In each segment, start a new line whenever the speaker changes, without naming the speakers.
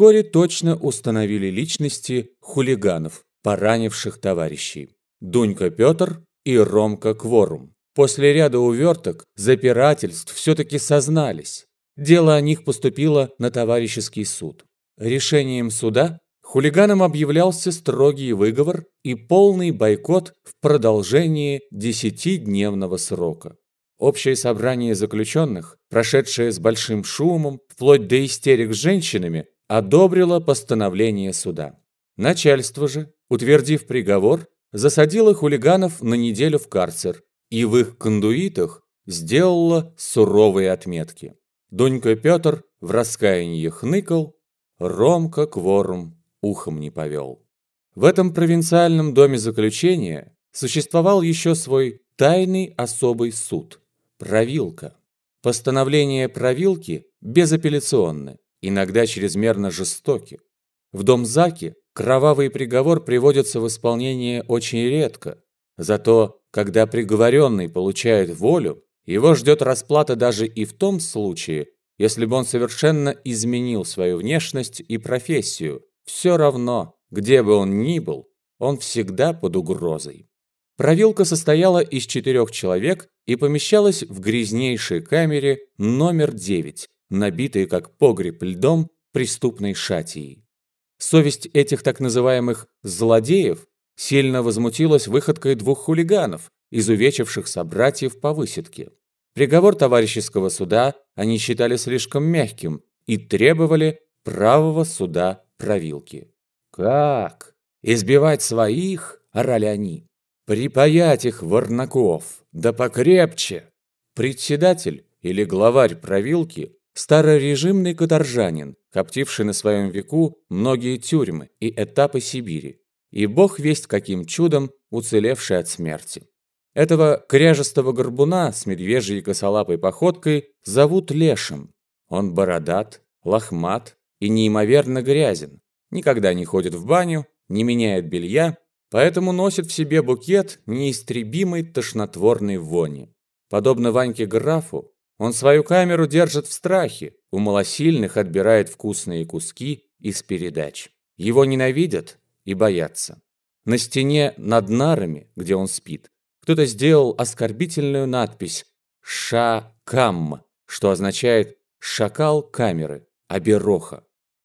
вскоре точно установили личности хулиганов, поранивших товарищей. Дунька Петр и Ромка Кворум. После ряда уверток, запирательств все-таки сознались. Дело о них поступило на товарищеский суд. Решением суда хулиганам объявлялся строгий выговор и полный бойкот в продолжении десятидневного срока. Общее собрание заключенных, прошедшее с большим шумом, вплоть до истерик с женщинами, одобрило постановление суда. Начальство же, утвердив приговор, засадило хулиганов на неделю в карцер и в их кондуитах сделало суровые отметки. Дунька Петр в раскаянии хныкал, Ромка Кворум ухом не повел. В этом провинциальном доме заключения существовал еще свой тайный особый суд – правилка. Постановления правилки безапелляционны, иногда чрезмерно жестоки. В дом Заки кровавый приговор приводится в исполнение очень редко, зато когда приговоренный получает волю, его ждет расплата даже и в том случае, если бы он совершенно изменил свою внешность и профессию. Все равно, где бы он ни был, он всегда под угрозой. Провилка состояла из четырех человек и помещалась в грязнейшей камере номер 9, набитой как погреб льдом преступной шатией. Совесть этих так называемых «злодеев» сильно возмутилась выходкой двух хулиганов, изувечивших собратьев по высидке. Приговор товарищеского суда они считали слишком мягким и требовали правого суда провилки. «Как? Избивать своих?» – орали они. «Припаять их, ворнаков, да покрепче!» Председатель или главарь провилки – старорежимный каторжанин, коптивший на своем веку многие тюрьмы и этапы Сибири, и бог весть каким чудом уцелевший от смерти. Этого кряжестого горбуна с медвежьей косолапой походкой зовут Лешим. Он бородат, лохмат и неимоверно грязен, никогда не ходит в баню, не меняет белья, поэтому носит в себе букет неистребимой тошнотворной вони. Подобно Ваньке Графу, он свою камеру держит в страхе, у малосильных отбирает вкусные куски из передач. Его ненавидят и боятся. На стене над нарами, где он спит, кто-то сделал оскорбительную надпись «Ша-Кам», что означает «шакал камеры», обероха.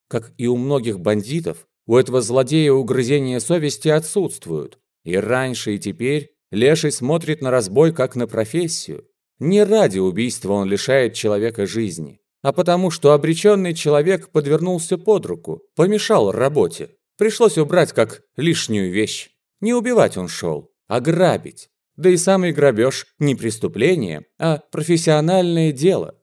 Как и у многих бандитов, у этого злодея угрызения совести отсутствуют. И раньше, и теперь Леший смотрит на разбой как на профессию. Не ради убийства он лишает человека жизни, а потому что обреченный человек подвернулся под руку, помешал работе. Пришлось убрать как лишнюю вещь. Не убивать он шел, а грабить. Да и самый грабеж не преступление, а профессиональное дело.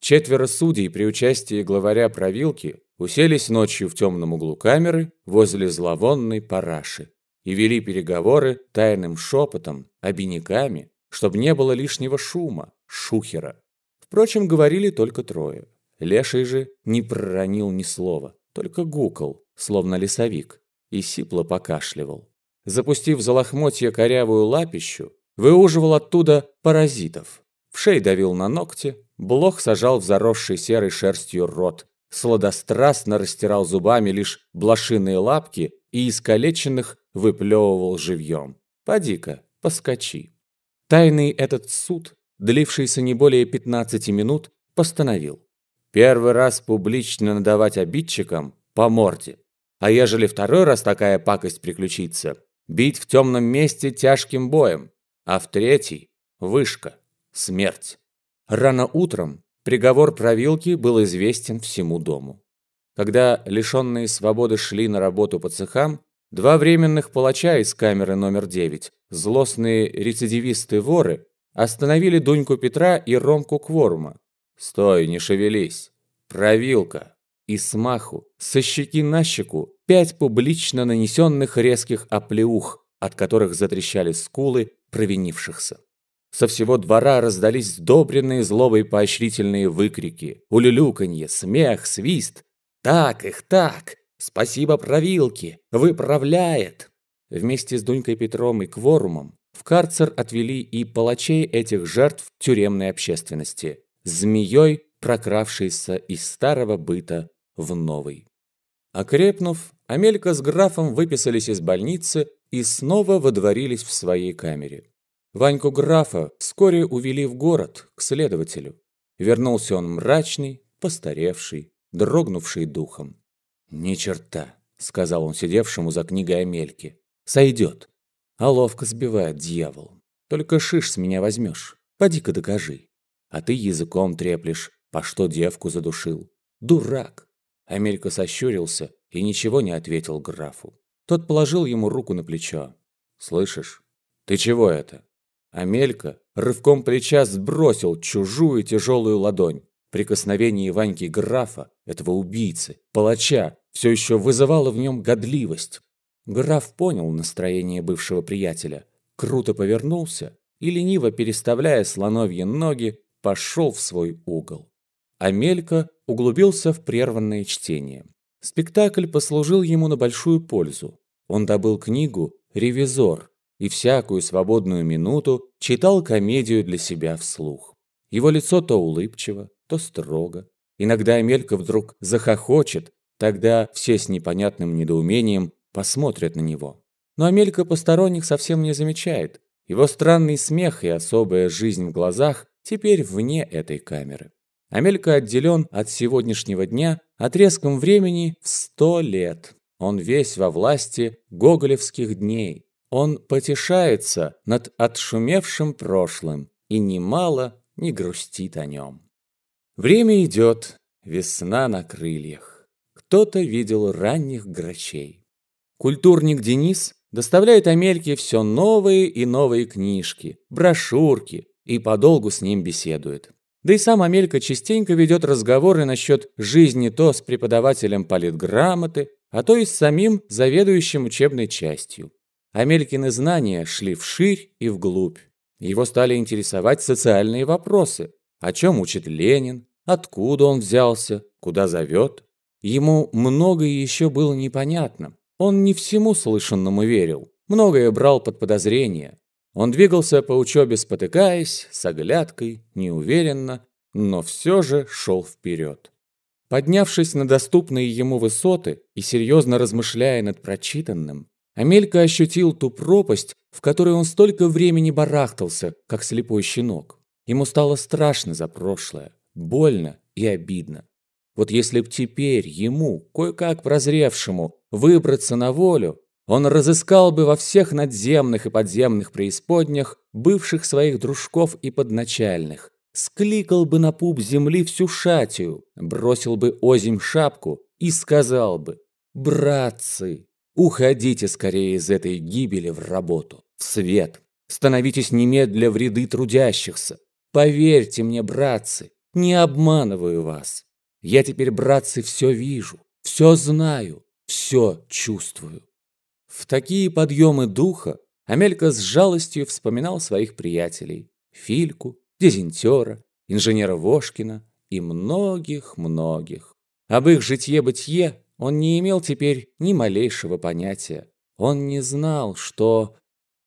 Четверо судей при участии главаря провилки уселись ночью в темном углу камеры возле зловонной параши и вели переговоры тайным шепотом, обиняками, чтобы не было лишнего шума, шухера. Впрочем, говорили только трое. Леший же не проронил ни слова, только гукал, словно лесовик, и сипло покашливал запустив за лохмотья корявую лапищу, выуживал оттуда паразитов. В шей давил на ногти, блох сажал в заросший серой шерстью рот, сладострастно растирал зубами лишь блошиные лапки и искалеченных выплевывал живьем. Поди-ка, поскочи. Тайный этот суд, длившийся не более 15 минут, постановил. Первый раз публично надавать обидчикам по морде. А ежели второй раз такая пакость приключится, бить в темном месте тяжким боем, а в третий – вышка, смерть. Рано утром приговор провилки был известен всему дому. Когда лишенные свободы шли на работу по цехам, два временных палача из камеры номер 9, злостные рецидивисты-воры, остановили Дуньку Петра и Ромку Кворума. «Стой, не шевелись! Провилка!» И смаху, со щеки на щеку, пять публично нанесенных резких оплеух, от которых затрещали скулы провинившихся. Со всего двора раздались сдобренные злобой поощрительные выкрики, улюлюканье, смех, свист. «Так их, так! Спасибо правилке! Выправляет!» Вместе с Дунькой Петром и Кворумом в карцер отвели и палачей этих жертв тюремной общественности, змеей, прокравшейся из старого быта в новый. Окрепнув, Амелька с графом выписались из больницы и снова водворились в своей камере. Ваньку графа вскоре увели в город, к следователю. Вернулся он мрачный, постаревший, дрогнувший духом. «Ни черта», — сказал он сидевшему за книгой Амельки. «Сойдет. А ловко сбивает дьявол. Только шиш с меня возьмешь. Поди-ка докажи. А ты языком треплешь, по что девку задушил. Дурак!» Амелька сощурился и ничего не ответил графу. Тот положил ему руку на плечо. «Слышишь? Ты чего это?» Амелька рывком плеча сбросил чужую тяжелую ладонь. Прикосновение Ваньки графа, этого убийцы, палача, все еще вызывало в нем годливость. Граф понял настроение бывшего приятеля, круто повернулся и, лениво переставляя слоновьи ноги, пошел в свой угол. Амелька углубился в прерванное чтение. Спектакль послужил ему на большую пользу. Он добыл книгу «Ревизор» и всякую свободную минуту читал комедию для себя вслух. Его лицо то улыбчиво, то строго. Иногда Амелька вдруг захохочет, тогда все с непонятным недоумением посмотрят на него. Но Амелька посторонних совсем не замечает. Его странный смех и особая жизнь в глазах теперь вне этой камеры. Амелька отделен от сегодняшнего дня отрезком времени в сто лет. Он весь во власти гоголевских дней. Он потешается над отшумевшим прошлым и немало не грустит о нем. Время идет, весна на крыльях. Кто-то видел ранних грачей. Культурник Денис доставляет Амельке все новые и новые книжки, брошюрки и подолгу с ним беседует. Да и сам Амелька частенько ведет разговоры насчет жизни то с преподавателем политграмоты, а то и с самим заведующим учебной частью. Амелькины знания шли вширь и вглубь. Его стали интересовать социальные вопросы. О чем учит Ленин, откуда он взялся, куда зовет. Ему многое еще было непонятно. Он не всему слышанному верил, многое брал под подозрение. Он двигался по учебе спотыкаясь, с оглядкой, неуверенно, но все же шел вперед. Поднявшись на доступные ему высоты и серьезно размышляя над прочитанным, Амелька ощутил ту пропасть, в которой он столько времени барахтался, как слепой щенок. Ему стало страшно за прошлое, больно и обидно. Вот если б теперь ему, кое-как прозревшему, выбраться на волю, он разыскал бы во всех надземных и подземных преисподнях бывших своих дружков и подначальных, скликал бы на пуп земли всю шатию, бросил бы озимь шапку и сказал бы «Братцы, уходите скорее из этой гибели в работу, в свет, становитесь немедля в ряды трудящихся. Поверьте мне, братцы, не обманываю вас. Я теперь, братцы, все вижу, все знаю, все чувствую». В такие подъемы духа Амелька с жалостью вспоминал своих приятелей – Фильку, Дезинтера, инженера Вошкина и многих-многих. Об их житье-бытие он не имел теперь ни малейшего понятия. Он не знал, что